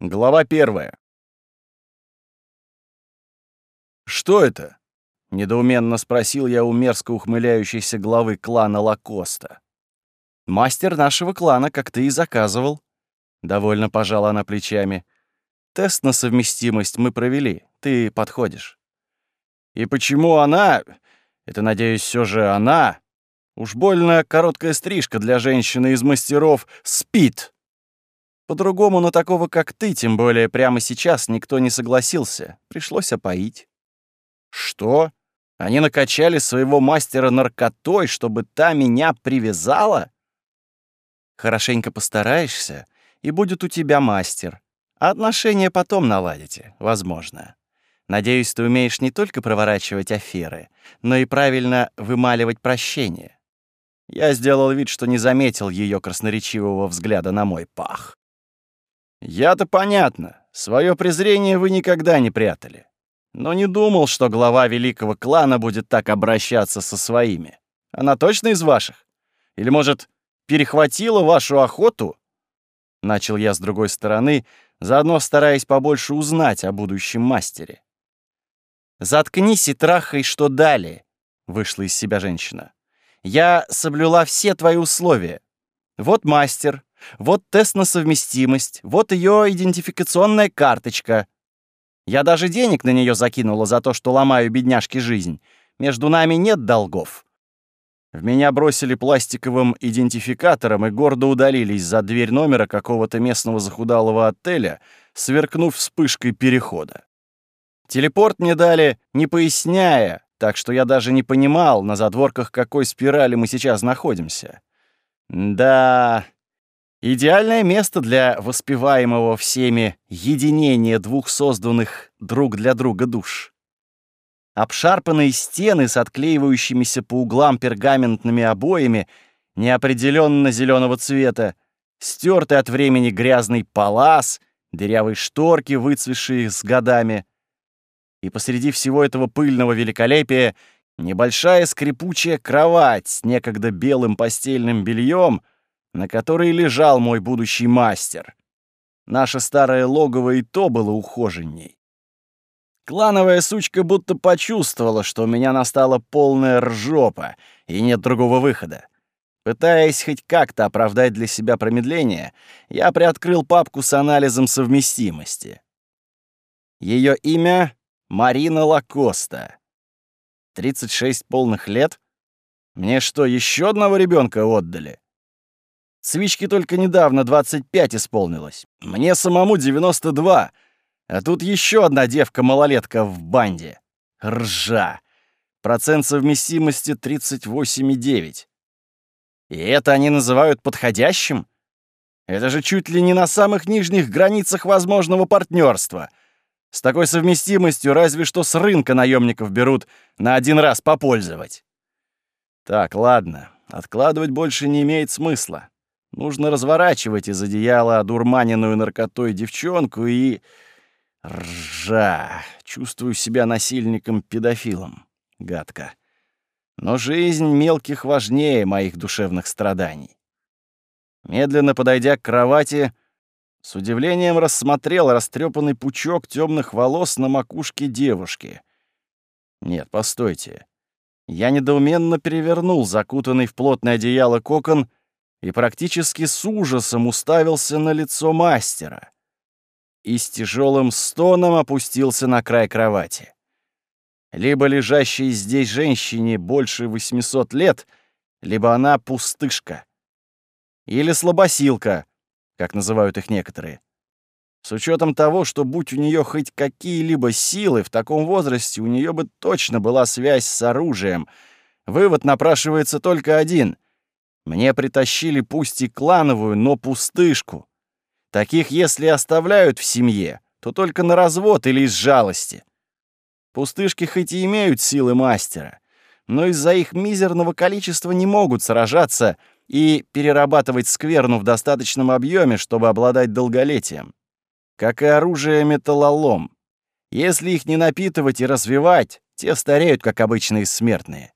Глава первая. «Что это?» — недоуменно спросил я у мерзко ухмыляющейся главы клана Лакоста. «Мастер нашего клана, как ты и заказывал». Довольно пожала она плечами. «Тест на совместимость мы провели. Ты подходишь». «И почему она... Это, надеюсь, все же она...» Уж больно короткая стрижка для женщины из мастеров спит. По-другому на такого, как ты, тем более прямо сейчас никто не согласился. Пришлось опоить. Что? Они накачали своего мастера наркотой, чтобы та меня привязала? Хорошенько постараешься, и будет у тебя мастер. А отношения потом наладите, возможно. Надеюсь, ты умеешь не только проворачивать аферы, но и правильно вымаливать прощение. Я сделал вид, что не заметил ее красноречивого взгляда на мой пах. Я-то понятно. Свое презрение вы никогда не прятали. Но не думал, что глава великого клана будет так обращаться со своими. Она точно из ваших? Или, может, перехватила вашу охоту? Начал я с другой стороны, заодно стараясь побольше узнать о будущем мастере. «Заткнись и трахай, что дали», — вышла из себя женщина. «Я соблюла все твои условия. Вот мастер, вот тест на совместимость, вот ее идентификационная карточка. Я даже денег на нее закинула за то, что ломаю бедняжке жизнь. Между нами нет долгов. В меня бросили пластиковым идентификатором и гордо удалились за дверь номера какого-то местного захудалого отеля, сверкнув вспышкой перехода. Телепорт мне дали, не поясняя, так что я даже не понимал, на задворках какой спирали мы сейчас находимся. Да, Идеальное место для воспеваемого всеми единения двух созданных друг для друга душ. Обшарпанные стены с отклеивающимися по углам пергаментными обоями неопределенно зеленого цвета, стертый от времени грязный палас, дырявые шторки, выцветшие с годами. И посреди всего этого пыльного великолепия небольшая скрипучая кровать с некогда белым постельным бельем — на которой лежал мой будущий мастер. Наше старое логово и то было ухоженней. Клановая сучка будто почувствовала, что у меня настала полная ржопа, и нет другого выхода. Пытаясь хоть как-то оправдать для себя промедление, я приоткрыл папку с анализом совместимости. Ее имя — Марина Лакоста. 36 полных лет? Мне что, еще одного ребенка отдали? Свичке только недавно 25 исполнилось. Мне самому 92. А тут еще одна девка-малолетка в банде. Ржа. Процент совместимости 38,9. И это они называют подходящим? Это же чуть ли не на самых нижних границах возможного партнерства. С такой совместимостью разве что с рынка наемников берут на один раз попользовать. Так, ладно, откладывать больше не имеет смысла. Нужно разворачивать из одеяла одурманенную наркотой девчонку и... Ржа. Чувствую себя насильником-педофилом. Гадко. Но жизнь мелких важнее моих душевных страданий. Медленно подойдя к кровати, с удивлением рассмотрел растрепанный пучок темных волос на макушке девушки. Нет, постойте. Я недоуменно перевернул закутанный в плотное одеяло кокон и практически с ужасом уставился на лицо мастера и с тяжелым стоном опустился на край кровати. Либо лежащей здесь женщине больше 800 лет, либо она пустышка. Или слабосилка, как называют их некоторые. С учетом того, что будь у нее хоть какие-либо силы, в таком возрасте у нее бы точно была связь с оружием. Вывод напрашивается только один — мне притащили пусть и клановую, но пустышку. Таких, если оставляют в семье, то только на развод или из жалости. Пустышки хоть и имеют силы мастера, но из-за их мизерного количества не могут сражаться и перерабатывать скверну в достаточном объеме, чтобы обладать долголетием. Как и оружие металлолом. Если их не напитывать и развивать, те стареют, как обычные смертные.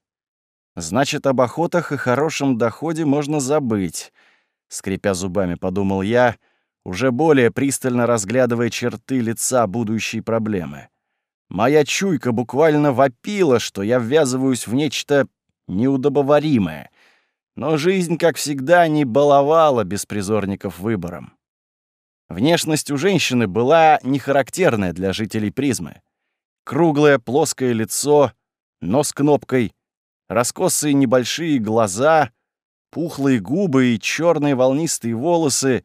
Значит, об охотах и хорошем доходе можно забыть, скрипя зубами, подумал я, уже более пристально разглядывая черты лица будущей проблемы. Моя чуйка буквально вопила, что я ввязываюсь в нечто неудобоваримое. Но жизнь, как всегда, не баловала беспризорников выбором. Внешность у женщины была не характерная для жителей призмы. Круглое плоское лицо, нос кнопкой, раскосые небольшие глаза, пухлые губы и черные волнистые волосы.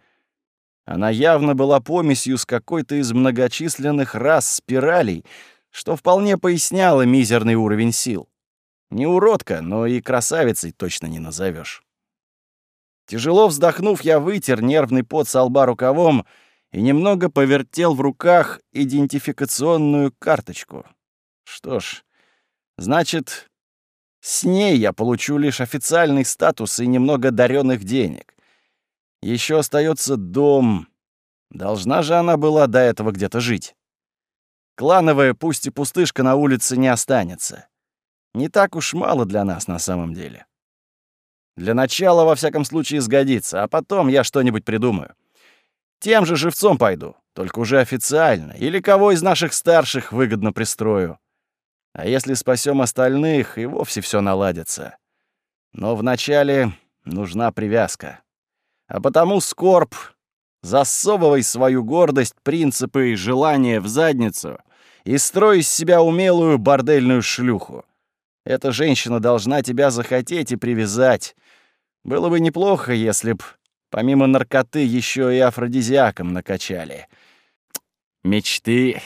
Она явно была помесью с какой-то из многочисленных рас спиралей, что вполне поясняло мизерный уровень сил. Не уродка, но и красавицей точно не назовешь. Тяжело вздохнув, я вытер нервный пот со лба рукавом и немного повертел в руках идентификационную карточку. Что ж, значит, с ней я получу лишь официальный статус и немного даренных денег. Еще остается дом. Должна же она была до этого где-то жить. Клановая, пусть и пустышка на улице не останется. Не так уж мало для нас на самом деле. Для начала, во всяком случае, сгодится, а потом я что-нибудь придумаю. Тем же живцом пойду, только уже официально, или кого из наших старших выгодно пристрою. А если спасем остальных, и вовсе все наладится. Но вначале нужна привязка. А потому скорб, засовывай свою гордость, принципы и желания в задницу и строй из себя умелую бордельную шлюху. Эта женщина должна тебя захотеть и привязать. Было бы неплохо, если б помимо наркоты еще и афродизиаком накачали. Мечты